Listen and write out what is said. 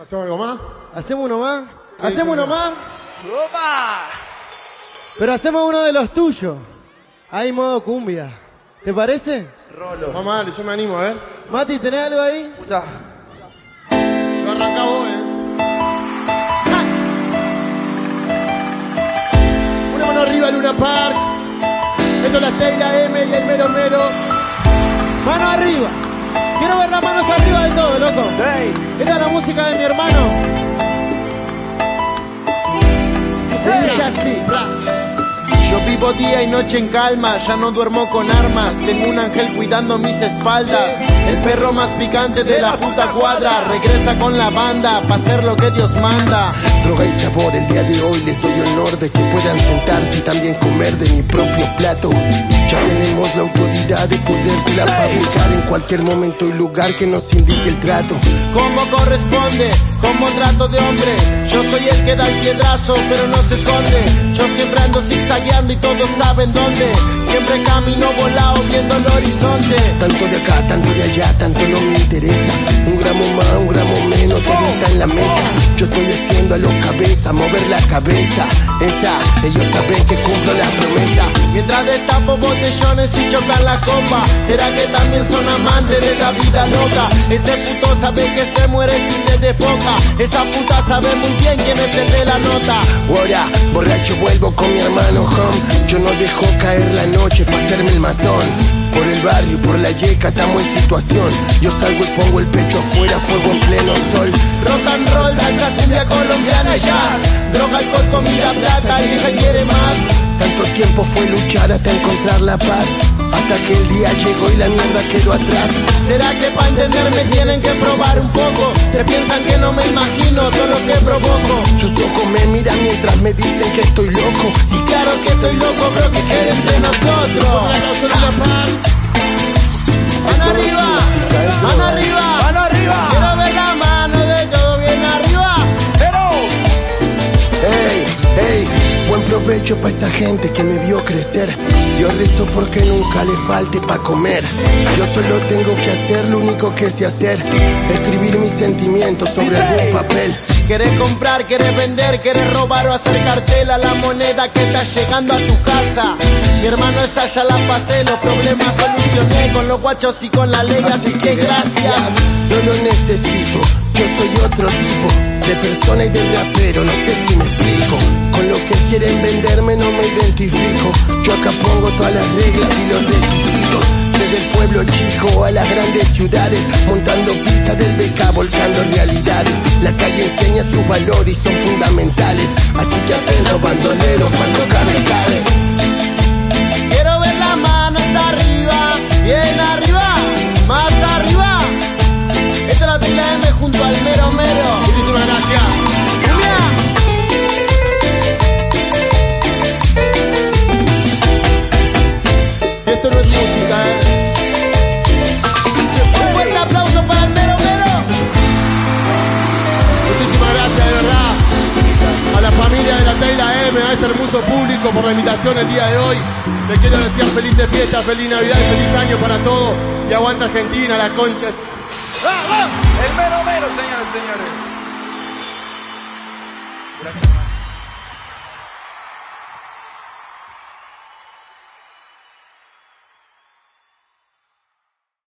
¿Hacemos algo más? ¿Hacemos uno más? ¿Hacemos uno más? ¡Opa! Pero hacemos uno de los tuyos. Ahí modo cumbia. ¿Te parece? Rolo. Vamos a darle, yo me animo, a ver. Mati, ¿tenés algo ahí? Puta. Lo arranca vos, eh. Una mano arriba, Luna Park. Esto es la Teila M y el mero mero. Mano arriba. Quiero ver las manos arriba de todo, loco. Esta es la música de mi hermano. Yo vivo día y noche en calma, ya no duermo con armas. Tengo un ángel cuidando mis espaldas. El perro más picante de la puta cuadra regresa con la banda para hacer lo que Dios manda. Droga y sabor, el día de hoy les doy honor de que puedan sentarse y también comer de mi propio plato. Ya tenemos la autoridad de poderla fabricar en cualquier momento y lugar que nos indique el trato. Como corresponde, como trato de hombre. Yo soy el que da el piedrazo, pero no se esconde. Yo siempre ando zigzagueando y todos saben dónde. Siempre camino volado viendo el horizonte. Tanto de acá, tanto de allá, tanto no me interesa. Un gramo más, un gramo menos, todo está en la mesa. Yo estoy haciendo a los cabezas, mover la cabeza. Esa, ellos saben que cumplo la promesa. Mientras destapo botellones y chocan la copa ¿Será que también son amantes de la vida loca? Ese puto sabe que se muere si se desfoca Esa puta sabe muy bien quién es el de la nota Ahora, borracho vuelvo con mi hermano home. Yo no dejo caer la noche para hacerme el matón. Por el barrio, por la yeca, estamos en situación. Yo salgo y pongo el pecho afuera, tiempo fue luchar hasta encontrar la paz. Hasta que el día llegó y la mierda quedó atrás. ¿Será que para entenderme tienen que probar un poco? Se piensan que no me imagino todo lo que provoco Sus ojos me miran mientras me dicen que estoy loco. Y claro que estoy loco, creo que queda entre nosotros Mano arriba, ¡Mano arriba! Esa gente que me vio crecer. Yo rezo porque nunca le falte pa' comer. Yo solo tengo que hacer lo único que sé hacer. Escribir mis sentimientos sobre algún papel. Querés comprar, querés vender, querés robar o hacer cartel a la moneda que está llegando a tu casa. Mi hermano esa ya la pasé, los problemas solucioné con los guachos y con la ley, así que gracias. No lo necesito, yo soy otro tipo de persona y de rapero, no sé si me explico. Con lo que quieren venderme no me identifico. Yo acá pongo todas las reglas y los requisitos. Desde el pueblo chico a las grandes ciudades, montando pistas del beca, volcando realidades. La calle enseña su valor y son fundamentales. Así que atento, bandolero, este hermoso público por la invitación el día de hoy. Les quiero desear felices fiestas, feliz Navidad y feliz año para todos. Y aguanta Argentina, la concha. es- ¡Ah! El mero mero, señores señores.